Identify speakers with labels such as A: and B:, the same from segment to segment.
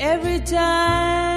A: every time.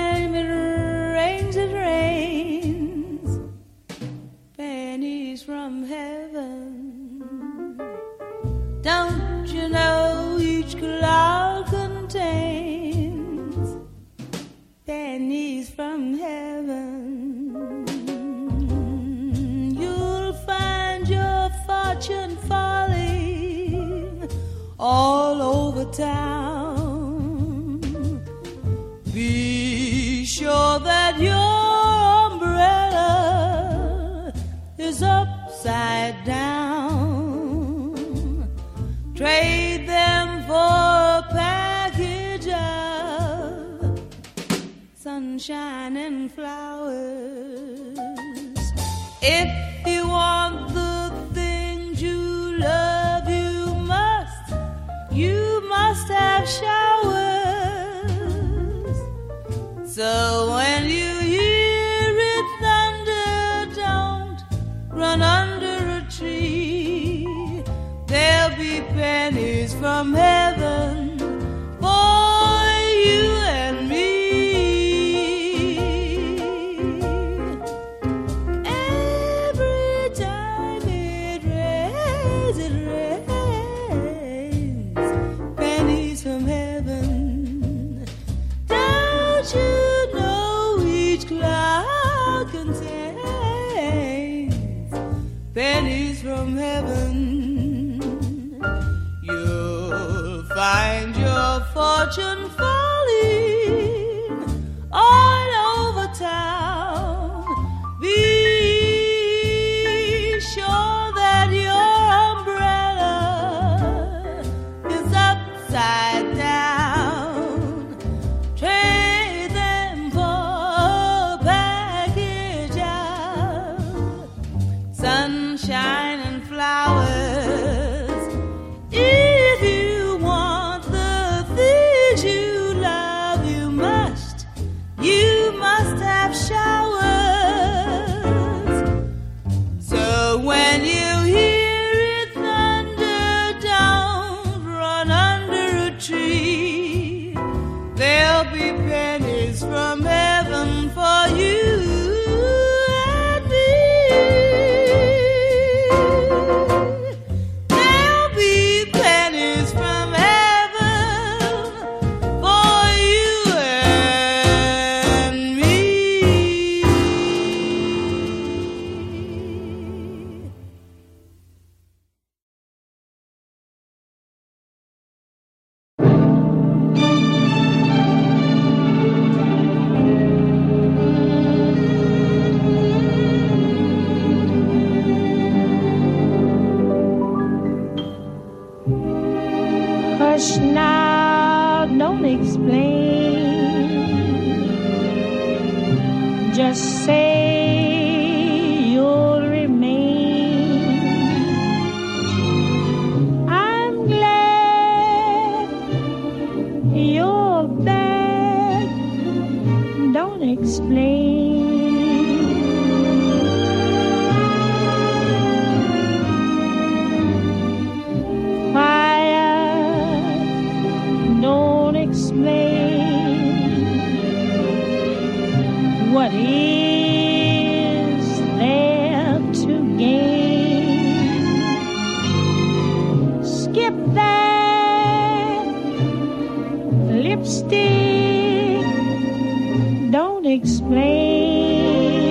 B: can't explain.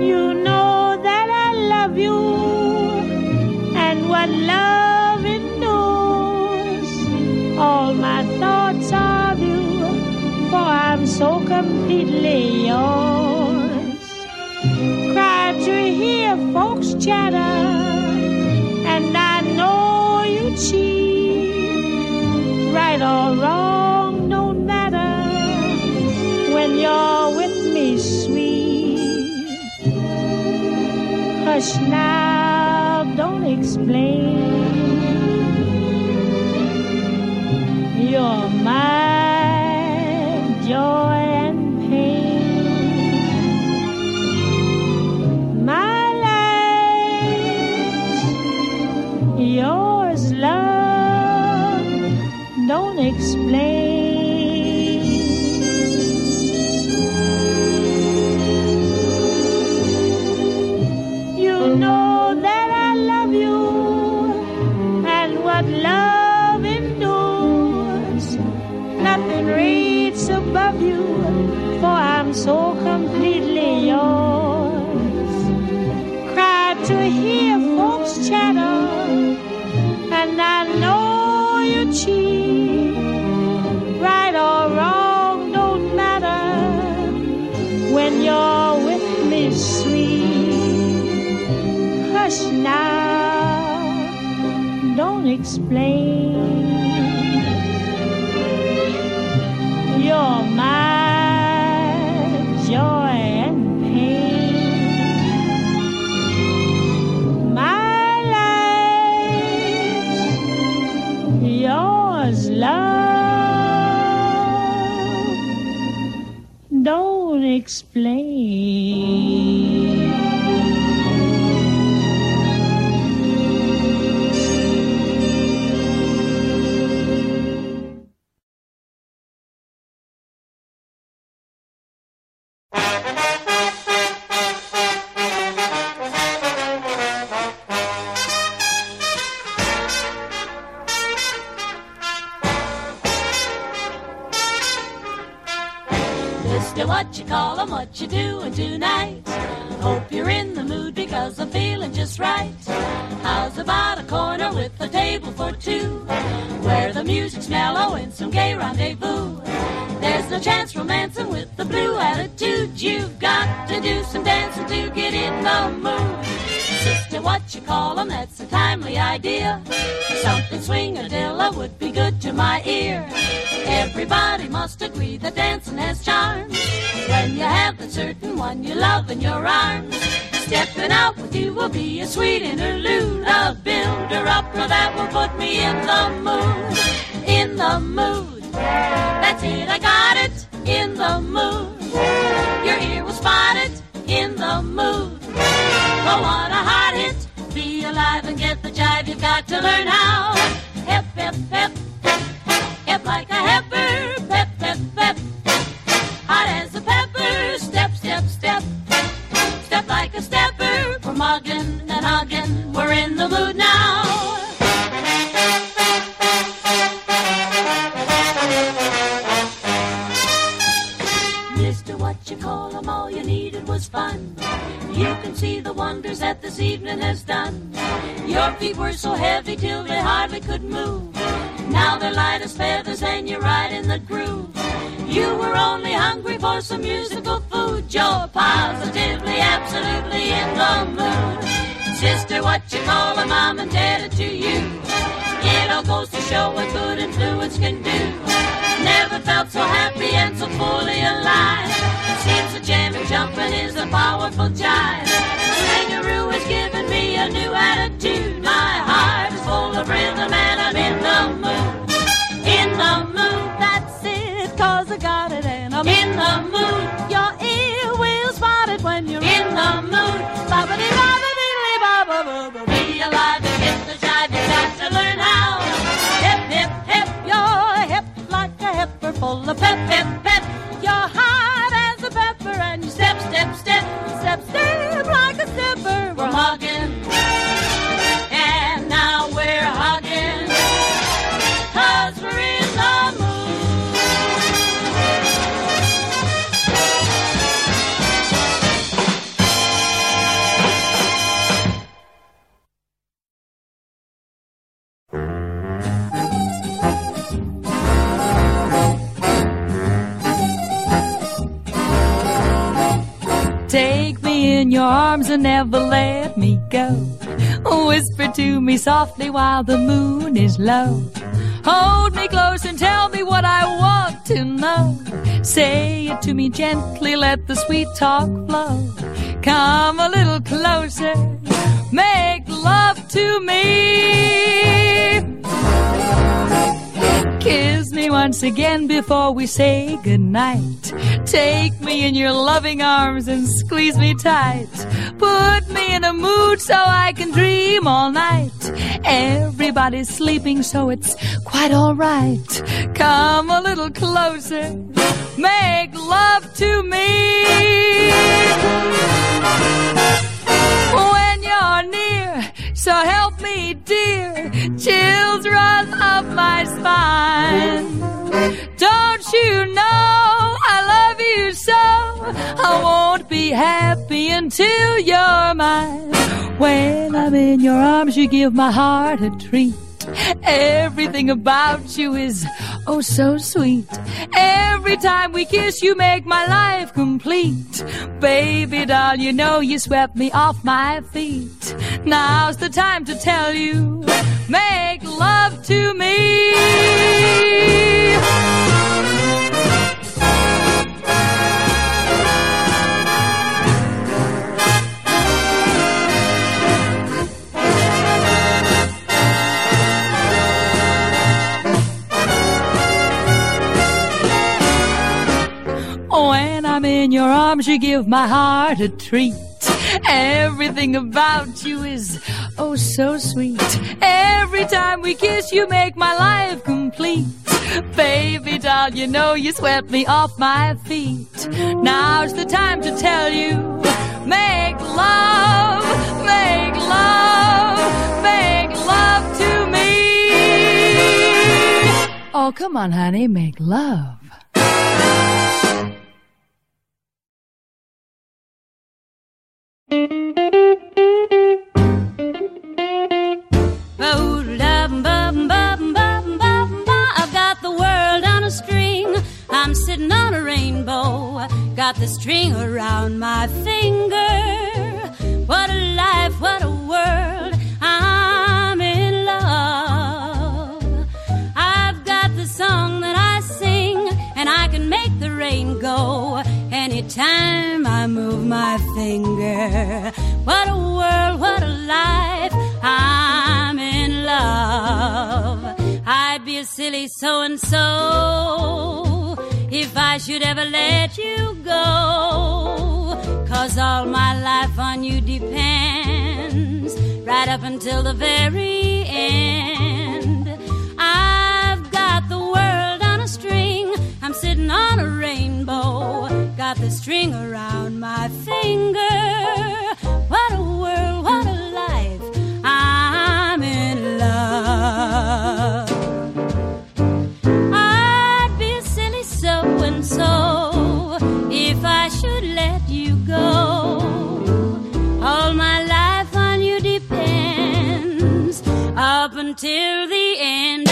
B: You know that I love you, and what love endures. All my thoughts are you, for I'm so completely yours. Cry to hear folks chatter hush now, don't explain.
C: explain. You're my joy and pain. My life, yours, love. Don't explain.
D: show what good influence can do. Never felt so happy and so fully alive. Seems a jam and jumping is a powerful jive. Kangaroo has given me a new attitude. My heart is full of rhythm and I'm in the mood. In the mood, that's it, cause I got it and I'm in the mood.
E: arms and never let me go. Whisper to me softly while the moon is low. Hold me close and tell me what I want to know. Say it to me gently, let the sweet talk flow. Come a little closer, make love to me. Kiss me once again before we say goodnight. Take me in your loving arms and squeeze me tight. Put me in a mood so I can dream all night. Everybody's sleeping, so it's quite alright. Come a little closer. Make love to me. So help me, dear, chills run up my spine. Don't you know I love you so? I won't be happy until you're mine. When I'm in your arms, you give my heart a treat. Everything about you is oh so sweet. Every time we kiss, you make my life complete. Baby doll, you know you swept me off my feet. Now's the time to tell you, make love to me. In your arms, you give my heart a treat. Everything about you is oh so sweet. Every time we kiss, you make my life complete. Baby doll, you know you swept me off my feet. Now's the time to tell you, make love, make love, make love to me. Oh, come on, honey, make love.
F: I've got the world on a string. I'm sitting on a rainbow. Got the string around my finger. What a life, what a world. I'm in love. I've got the song that I sing, and I can make the rain go anytime I move my finger. What a world, what a life. I'm in love. I'd be a silly so and so if I should ever let you go. Cause all my life on you depends, right up until the very end. I've got the world on a string, I'm sitting on a rainbow, got the string around my finger. What a world, what a life, I'm in love. I'd be a silly so and so if I should let you go. All my life on you depends up until the end.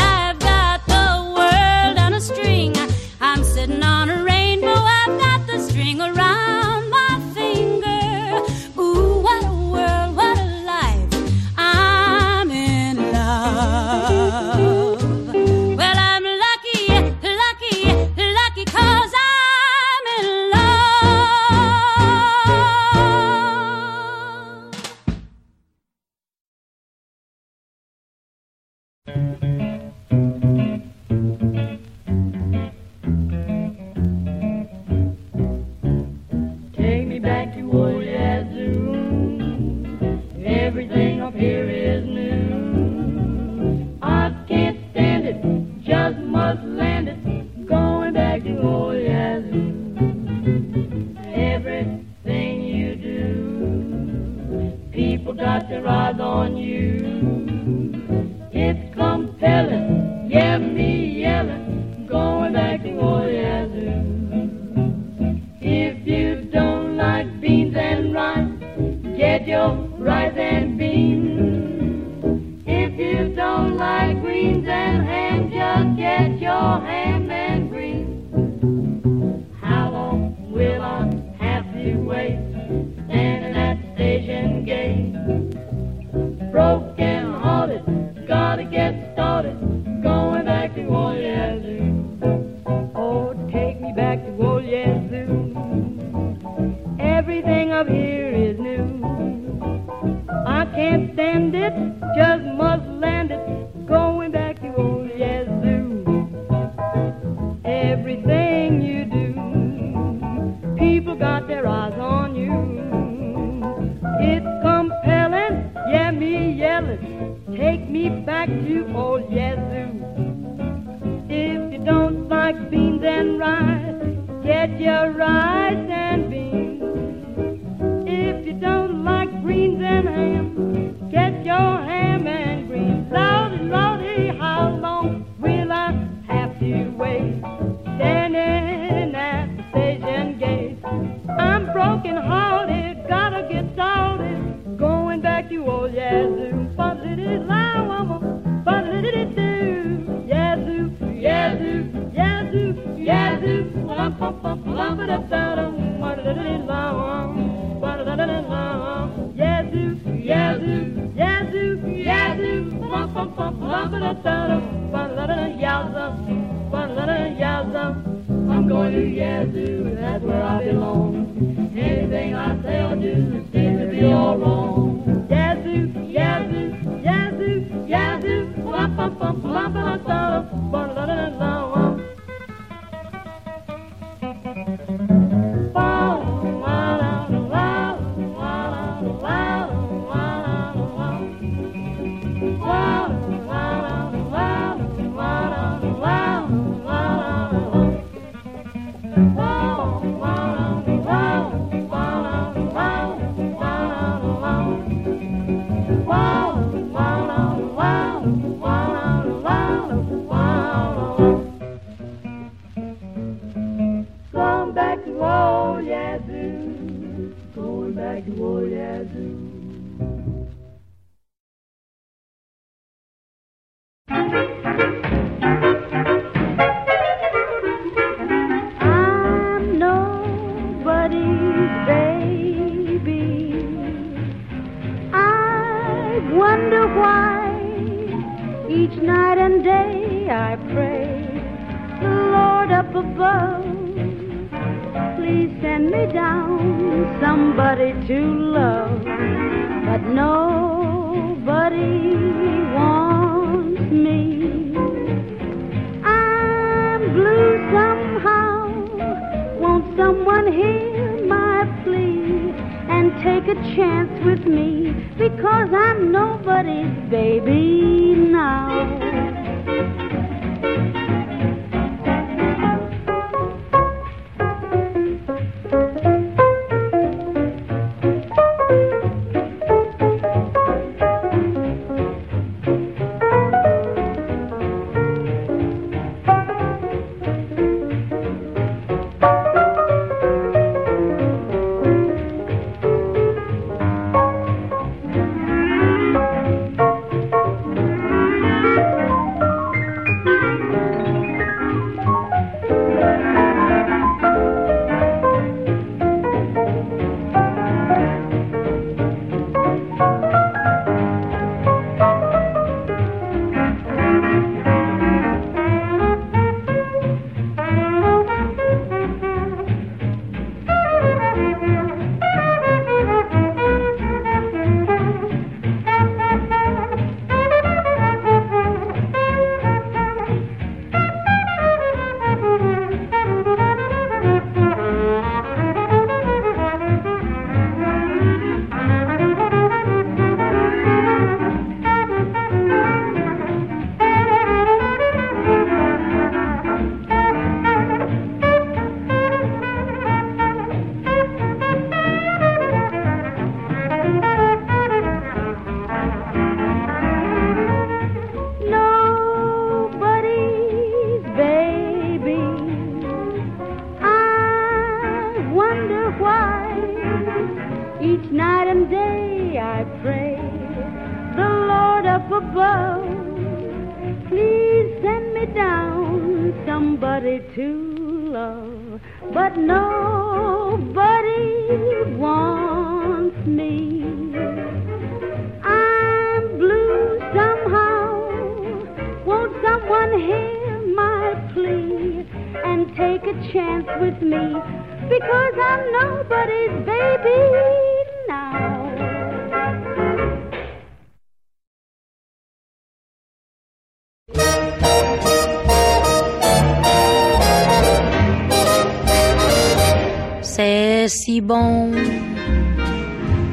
G: like Moria do.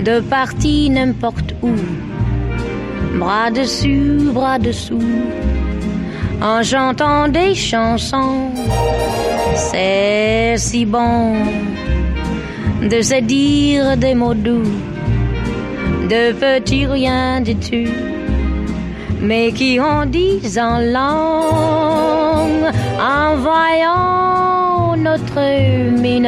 C: de partir n'importe où, bras dessus, bras dessous, en chantant des chansons. C'est si bon de se dire des mots doux, de petits du tout, mais qui ont dit en langue en voyant notre mine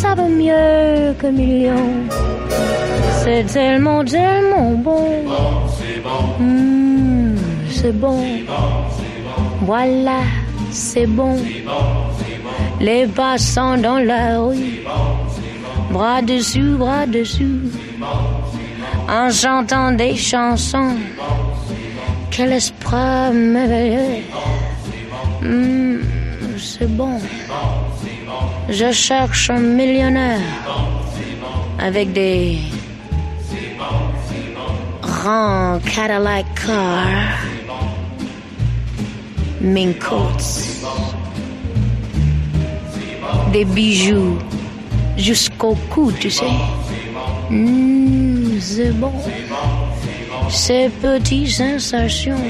C: ça vaut mieux que millions. C'est tellement, tellement bon. Mmh, c'est bon. Voilà, c'est bon. Les passants dans la rue, bras dessus, bras dessus, en chantant des chansons. Quel esprit merveilleux. Mmh, c'est bon. Je cherche un millionnaire avec des grands Cadillac cars, mink coats, des bijoux jusqu'au cou, tu sais. Mmh, c'est bon. Ces petites sensations.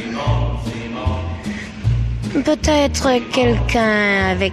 C: Peut-être quelqu'un avec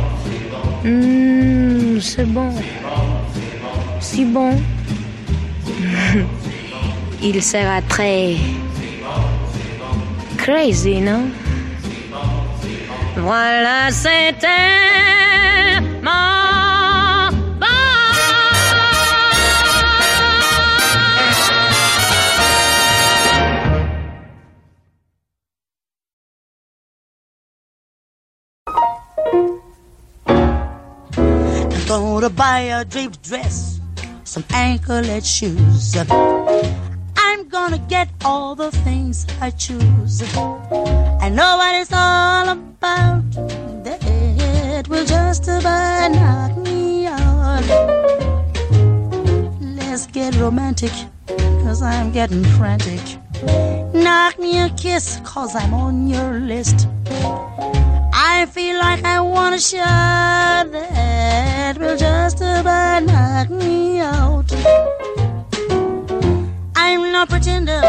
C: Mmh, c'est bon. Si bon. Il sera très crazy, non? Voilà, c'était
H: gonna buy a draped dress, some anklet shoes. I'm gonna get all the things I choose. I know what it's all about. That will just about knock me out. Let's get romantic, cause I'm getting frantic. Knock me a kiss, cause I'm on your list. I feel like I wanna shout that will just about knock me out. I'm no pretender,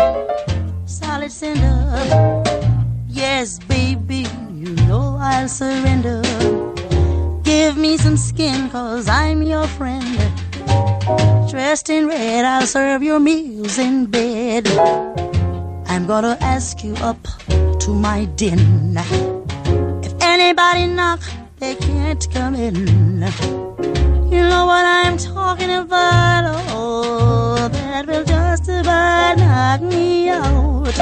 H: solid sender. Yes, baby, you know I'll surrender. Give me some skin, cause I'm your friend. Dressed in red, I'll serve your meals in bed. I'm gonna ask you up to my den. Anybody knock, they can't come in. You know what I'm talking about? Oh, that will just about knock me out.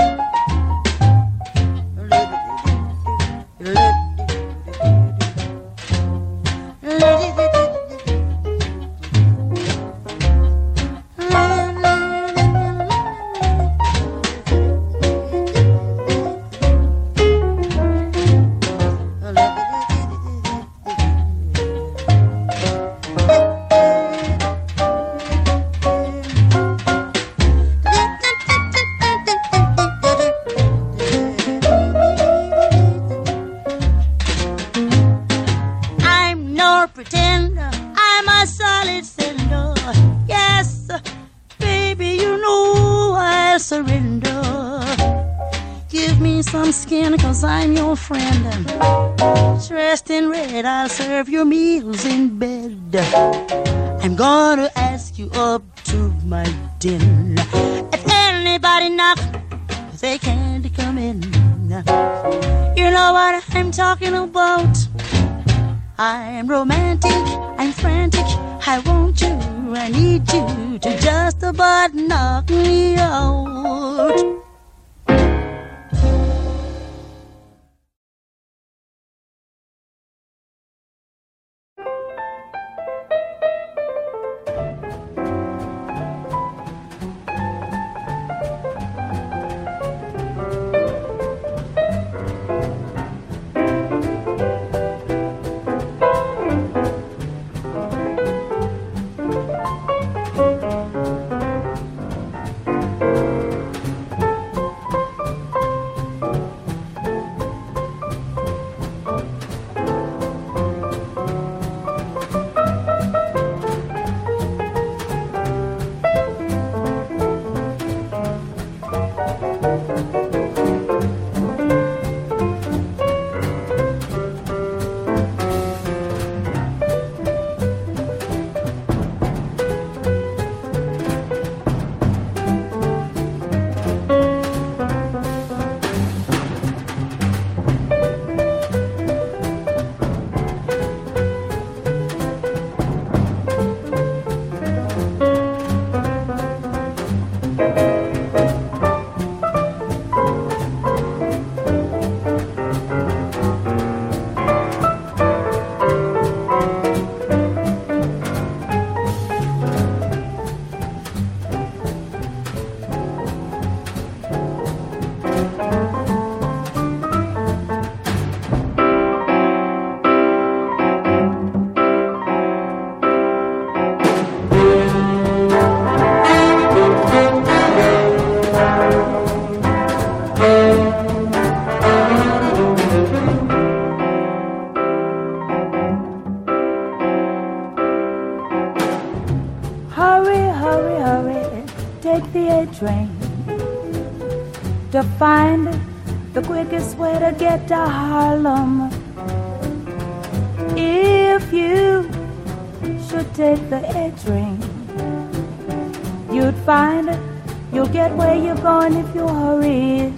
H: I'm frantic, I want you, I need you to just about knock me out.
A: Train to find the quickest way to get to Harlem. If you should take the A train, you'd find you'll get where you're going if you hurry.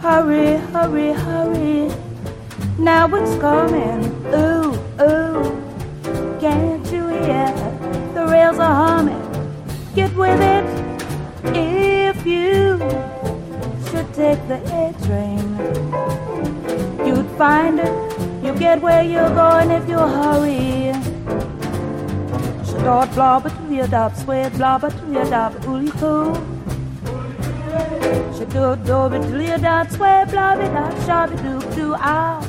A: Hurry, hurry, hurry. Now it's coming. Ooh, ooh. Can't you hear? The rails are humming. Get with it take the A train. You'd find it. You get where you're going if you hurry. Dub, sweat blobber to your dub, ooly coo. Shadot dobby to your dub, sweat blobby dub, shabby doo doo ow.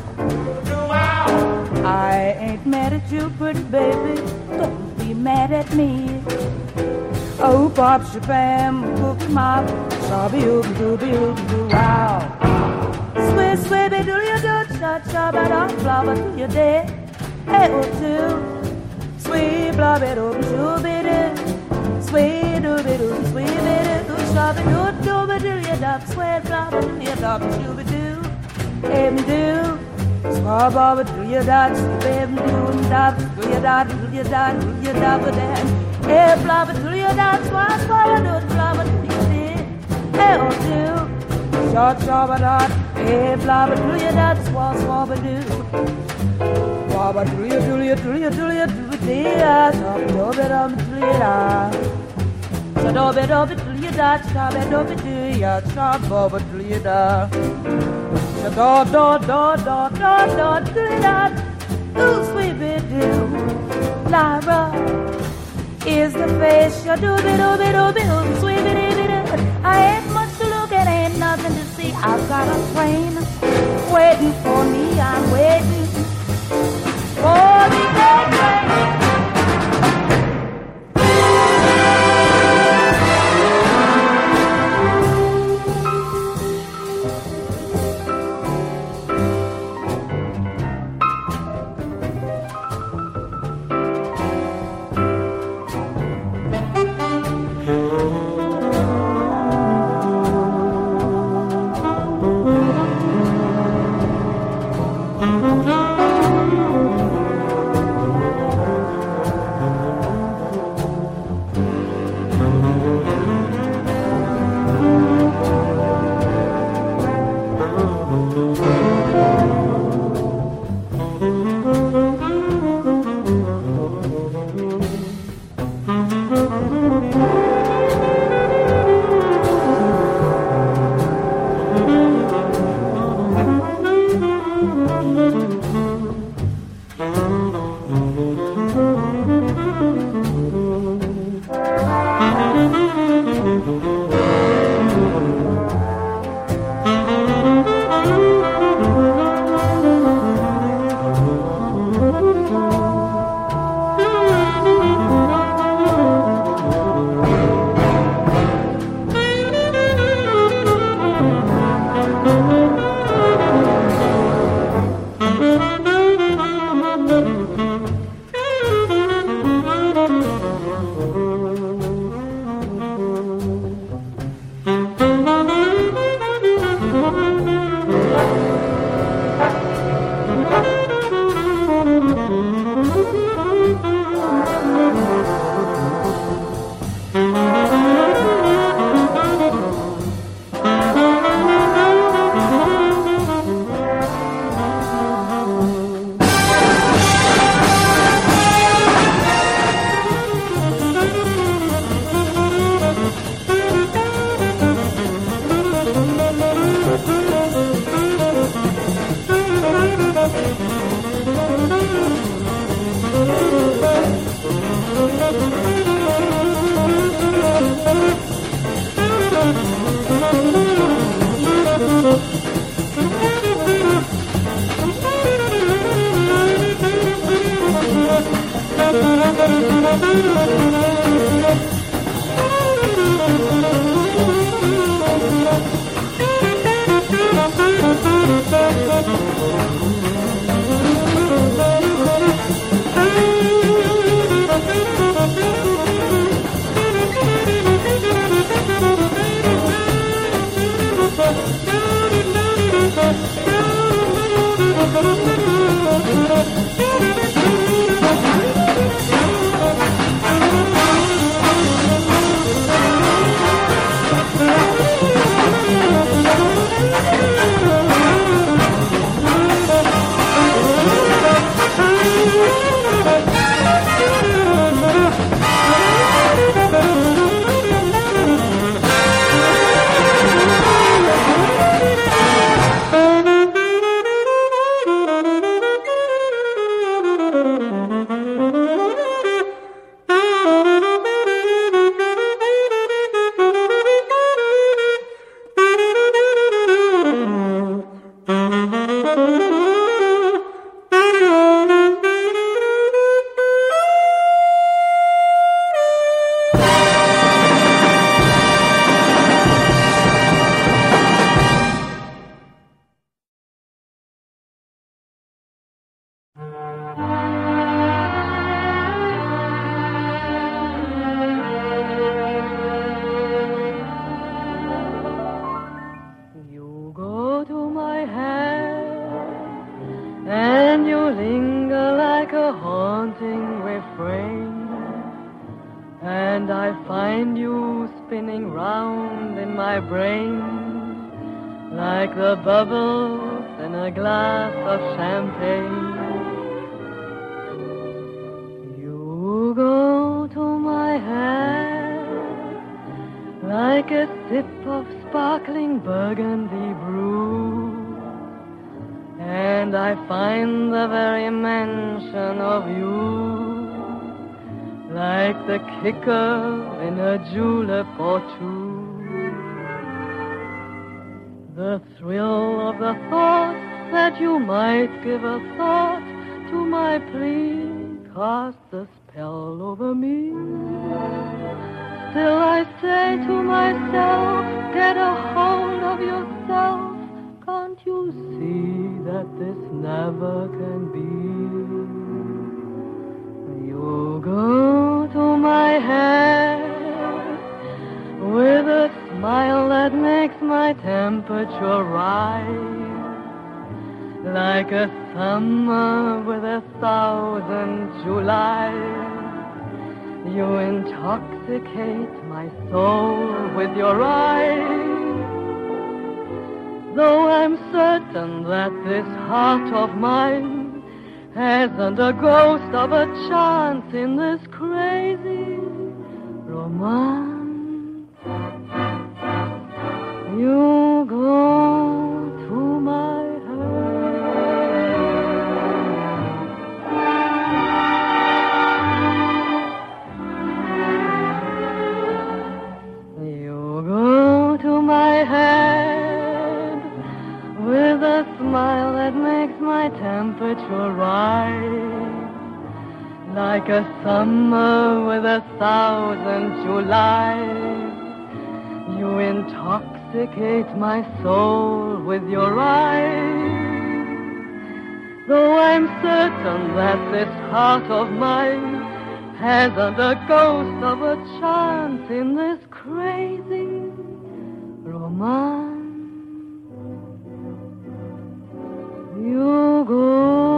A: I ain't mad at you, pretty baby. Don't be mad at me. Oh, pop, shabam, cookie mop, shabby ooby dooby ooby doo wow. Sweet, sweet, be do you do, shot, shabba, da, blabba, do you day? Hey, oh, two. Sweet, blabba, dooby, shooby, doo. Sweet, dooby, doo, sweet, be doo, shabby, doo, dooby, do you dub, sweet, blabba, do you dub, shooby, doo. Hey, me do. Swab over do you dot, baby do dot, do you dot, do you dot, do you dot with that? Hey, blabba do you dot, swab swab do blabba do oh do, short swab dot, hey, blabba do you dot, swab swab do. Swab do you do you do you do you do dot, swab do it um do dot. So do it do it do you dot, swab it do it do you, swab do you dot. Da da da da da da da da Ooh, sweet do. Lyra is the face. You do be do be do be do sweet bit bit I ain't nothing to see. I've got a train waiting for me. I'm
G: and I find you spinning round in my brain like the bubbles in a glass of champagne. You go to my head like a sip of sparkling burgundy brew. And I find the very mention of you like the kicker in a julep or two. The thrill of the thought that you might give a thought to my plea casts a spell over me. Still I say to myself, get a hold of yourself. Can't you see that this never can be? You go my head with a smile that makes my temperature rise like a summer with a thousand Julys. You intoxicate my soul with your eyes. Though I'm certain that this heart of mine hasn't a ghost of a chance in this crazy romance. You go my temperature rise like a summer with a thousand Julys. You intoxicate my soul with your eyes. Though I'm certain that this heart of mine hasn't a ghost of a chance in this crazy romance. You go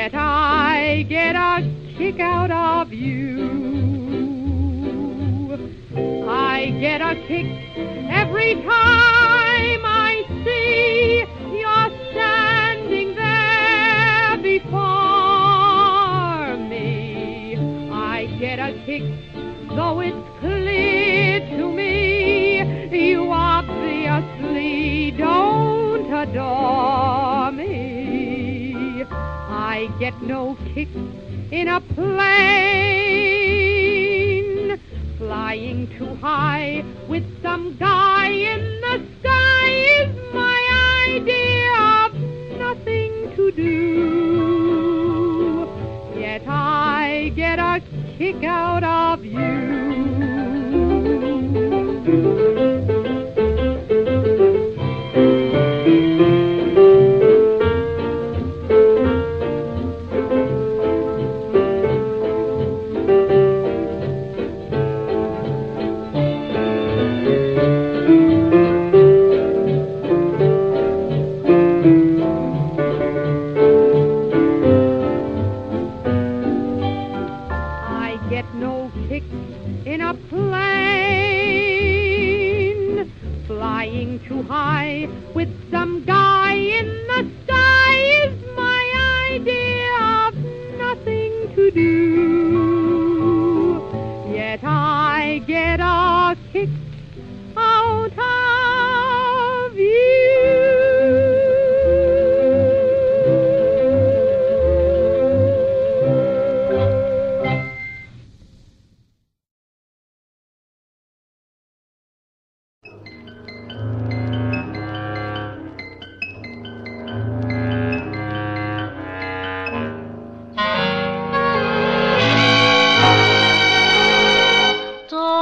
I: Yet I get a kick out of you. I get a kick every time I see get no kick in a plane flying too high with some guy in the sky is my idea of nothing to do. Yet I get a kick out of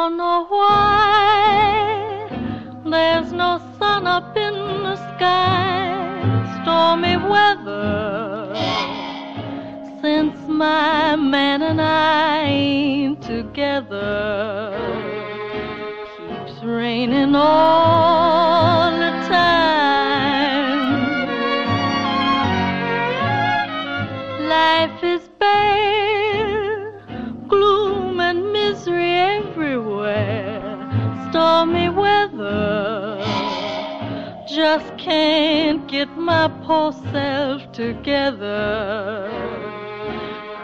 J: Don't know why there's no sun up in the sky. Stormy weather since my man and I ain't together. Keeps raining all just can't get my poor self together.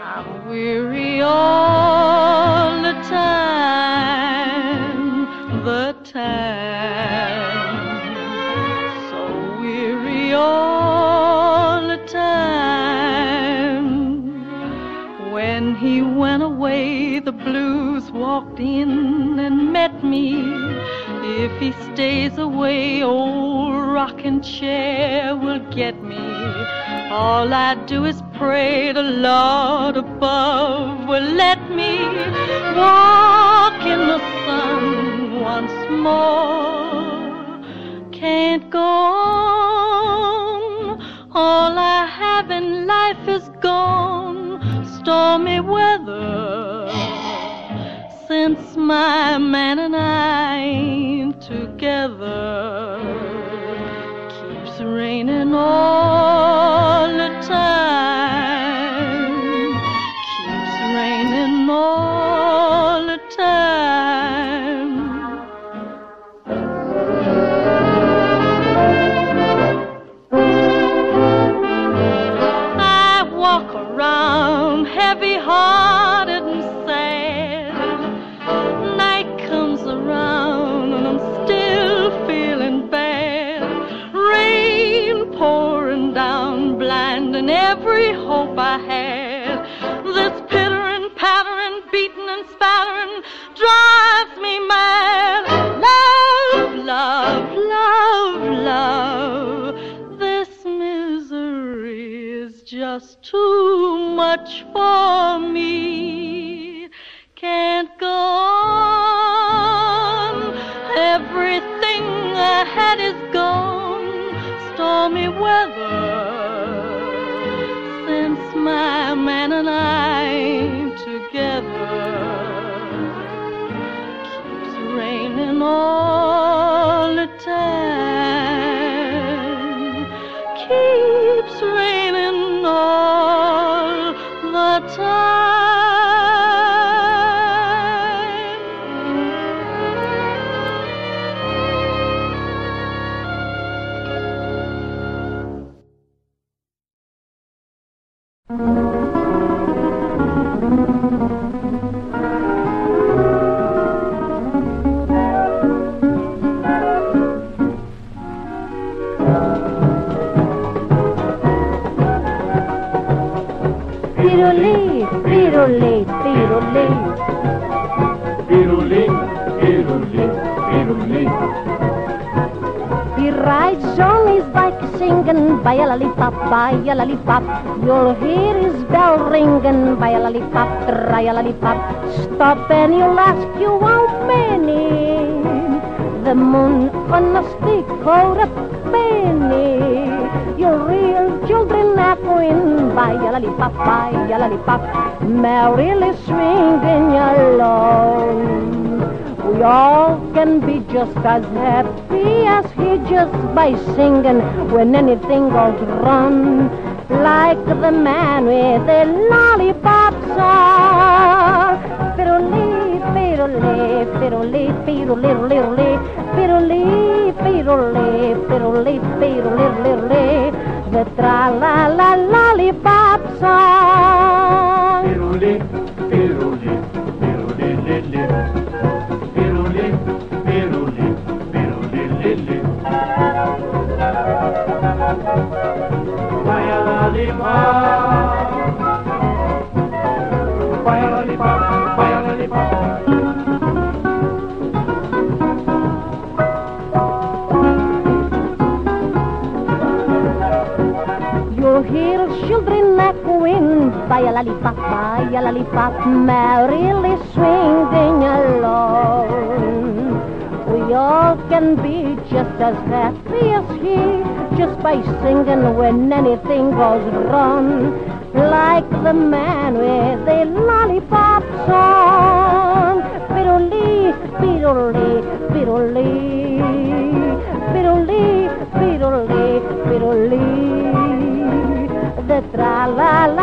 J: I'm weary all the time, the time. So weary all the time. When he went away, the blues walked in and met me. If he stays away, old rocking chair will get me. All I do is pray the Lord above will let me walk in the sun once more. Can't go on. All I have in life is gone. Stormy weather. Since my man and I ain't together, keeps raining all the time. Blinding every hope I had. This pittering, pattering, beating and spattering drives me mad. Love, love, love, love. This misery is just too much for me. Can't go on. Everything I had is gone. Stormy weather. My man and I together keeps raining all the time. Keeps raining all the
K: Piruli, piruli, piruli.
L: Piruli, piruli, piruli.
K: He rides on his bike singing by a lollipop, by a lollipop. You'll hear his bell ringing by a lollipop, try a lollipop. Stop and he'll ask you how many. The moon on a stick or a penny. Your real children are going by a lollipop, by a lollipop. Merrily swinging along. We all can be just as happy as he just by singing when anything goes wrong. Like the man with the lollipop song. Fiddle-lee, fiddle-lee, fiddle-lee, fiddle-lee, fiddle-lee, pirole, pirole, pirole, pirole, the tra
L: la la lollipop song. Pirole, pirole, pirole, lily. Pirole,
K: pirole, pirole, lily. My. buy a lollipop, buy a lollipop, merrily swinging along. We all can be just as happy as he, just by singing when anything goes wrong. Like the man with the lollipop song. Fiddle-lee, fiddle-lee, fiddle-lee, fiddle-lee, fiddle-lee, fiddle-lee. The
B: tra-la-la.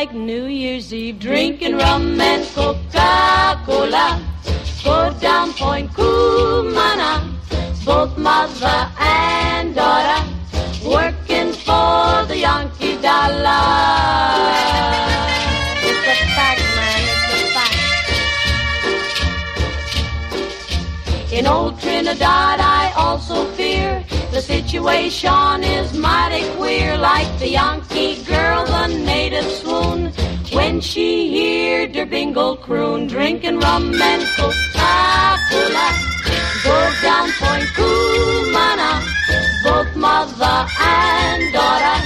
B: like
D: New and Coca-Cola. Go down Point Kumana, both mother and daughter,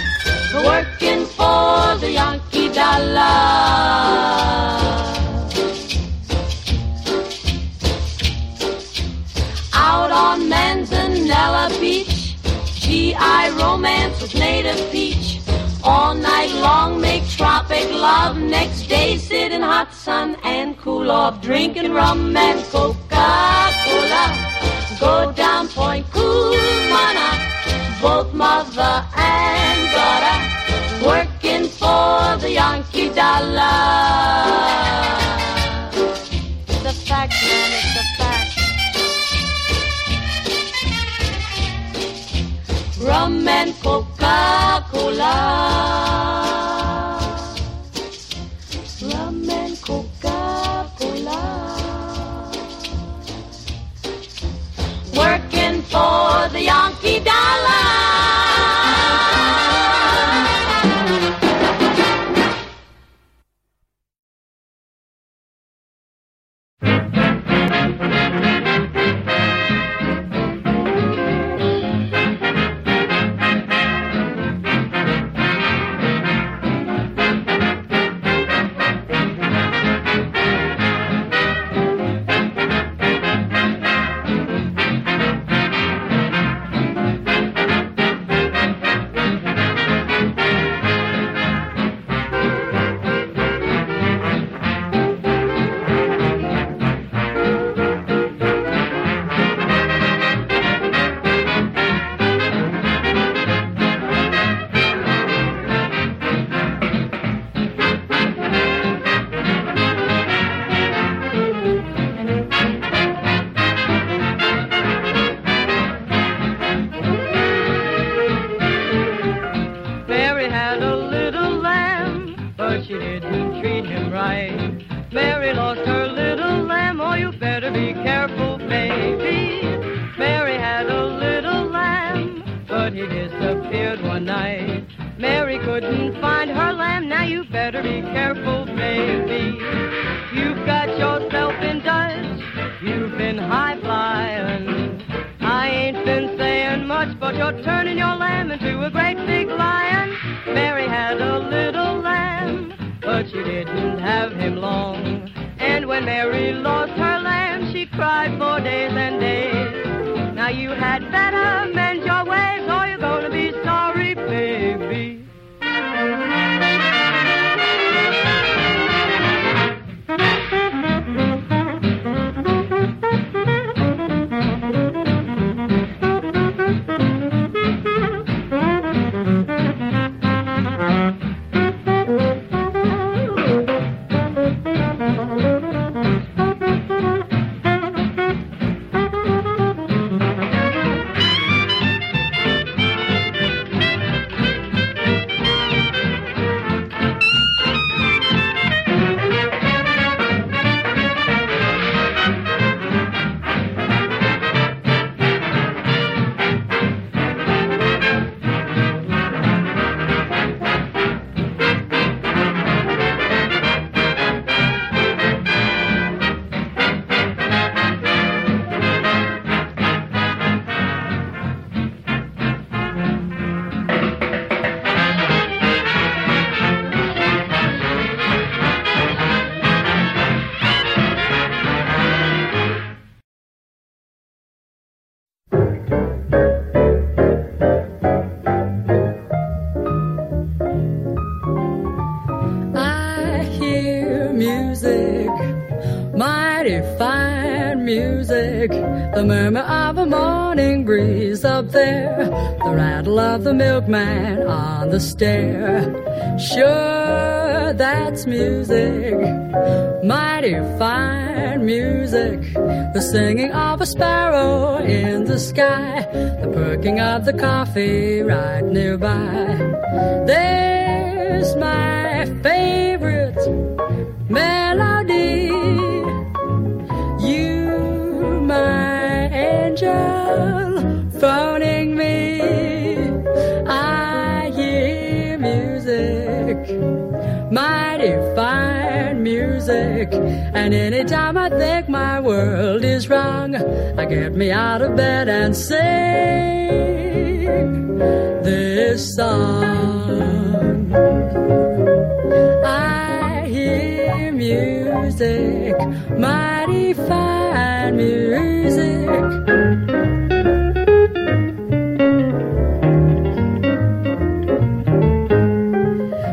D: working for the Yankee dollar. Out on Manzanella Beach, GI romance with native peach all night long make tropic love. Next day sit in hot sun and cool off. Drinking rum and Coca-Cola. Go down Point Kumana. Both mother and daughter working for the Yankee dollar. It's a fact, man. It's a fact. Rum and Coca-Cola
F: volar. Cause you're turning your lamb into a great big lion. Mary had a little lamb, but she didn't have him long. And when Mary lost music, mighty fine
E: music. The murmur of a morning breeze up there, the rattle of the milkman on the stair. Sure, that's music, mighty fine music. The singing of a sparrow in the sky, the perking of the coffee right nearby. There's my favorite And anytime I think my world is wrong, I get me out of bed and sing this song. I hear music, mighty fine music.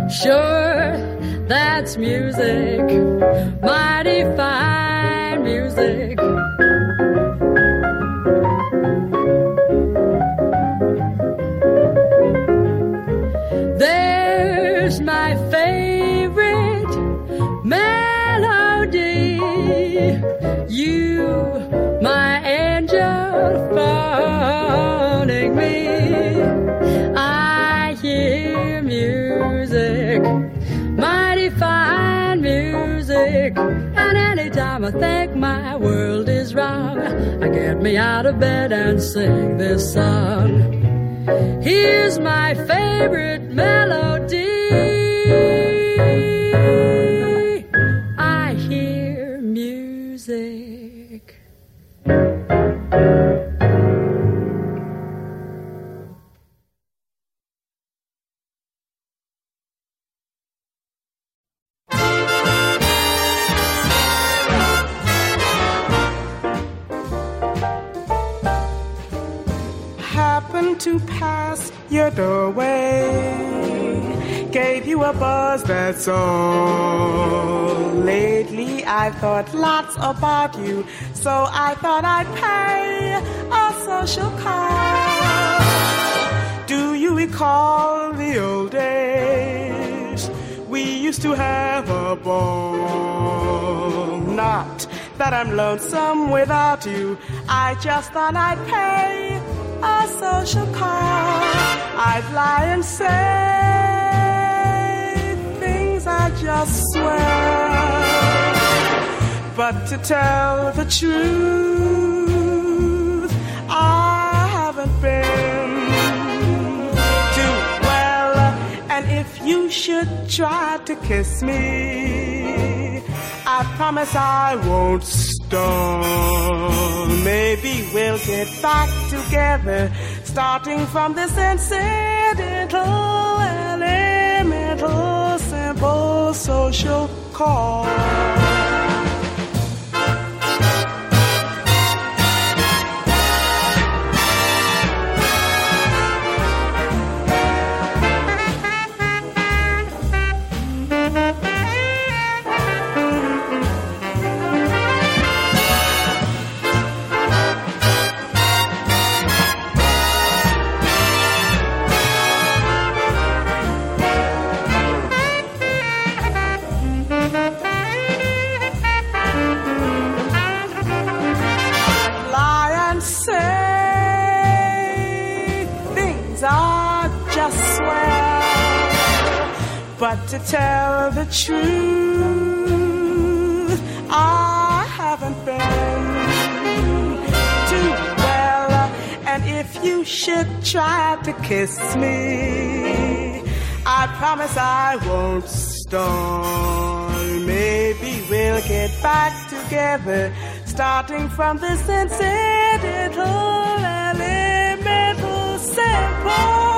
E: Sure, that's music, mighty I think my world is wrong, I get me out of bed and sing this song. Here's my favorite melody.
M: All. Lately I've thought lots about you, so I thought I'd pay a social call. Do you recall the old days? We used to have a ball. Not that I'm lonesome without you, I just thought I'd pay a social call. I'd lie and say I just swear. But to tell the truth, I haven't been too well. And if you should try to kiss me, I promise I won't stall. Maybe we'll get back together, starting from this incidental, social call. To tell the truth, I haven't been too well. And if you should try to kiss me, I promise I won't stall. Maybe we'll get back together, starting from this incidental, elemental, simple.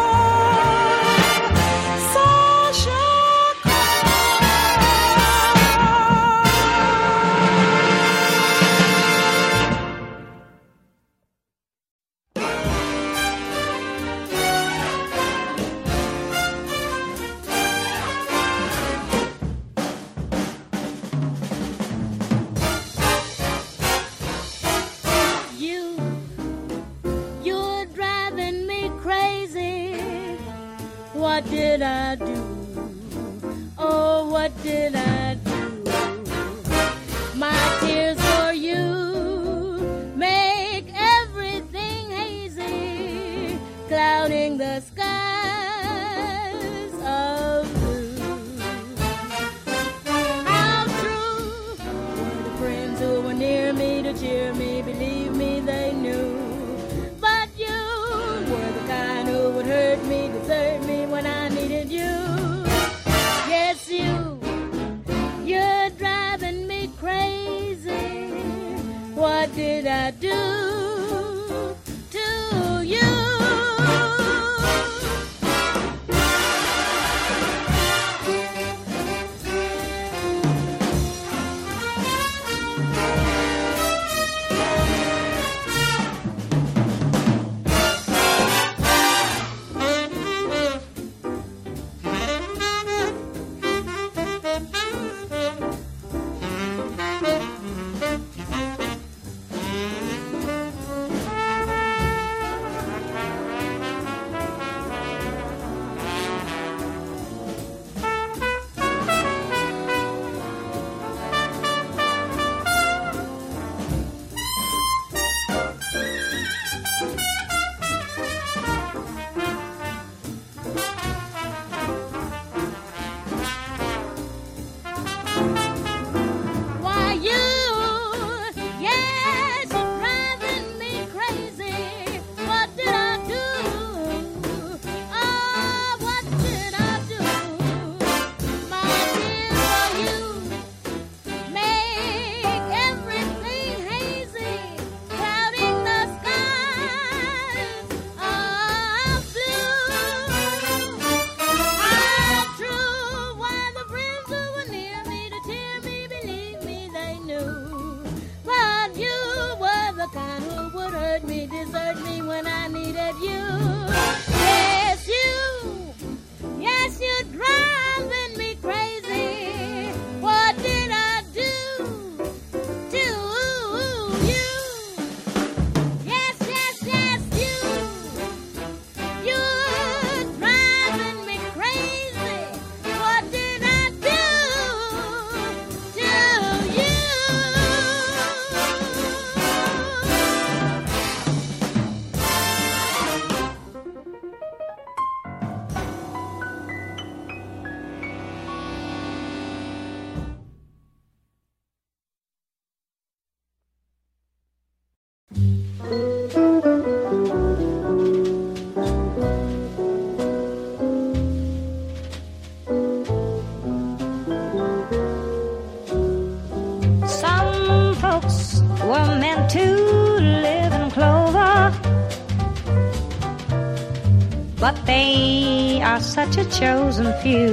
H: They
C: are such a chosen few.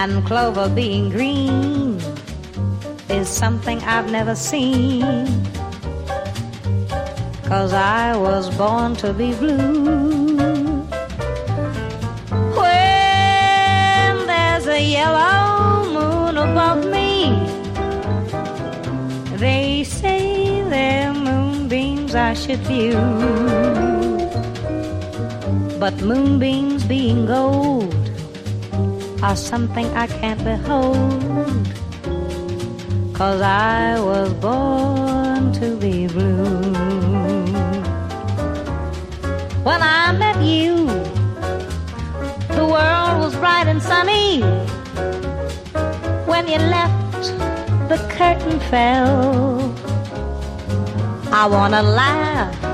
C: And clover being green is something I've never seen. Cause I was born to be blue. When there's a yellow moon above me, they say they're moonbeams I should view. But moonbeams being gold are something I can't behold. Cause I was born to be blue. When I met you, the world was bright and sunny. When you left, the curtain fell. I wanna laugh,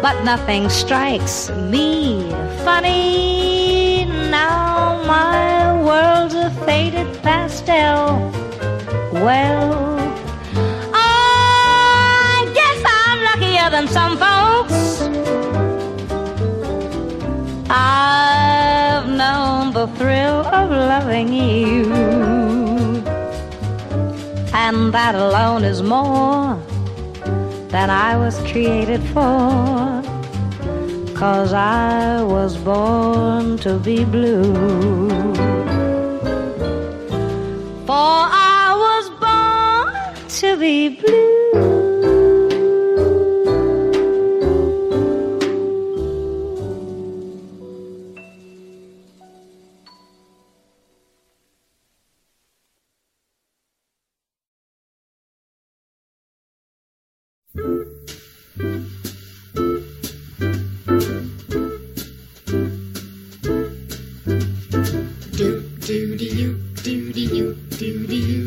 C: but nothing strikes me funny. Now my world's a faded pastel. Well, I guess I'm luckier than some folks. I've known the thrill of loving you, and that alone is more than I was created for. Cause I was born to be blue. For I was born to be blue.
N: do do do do do do.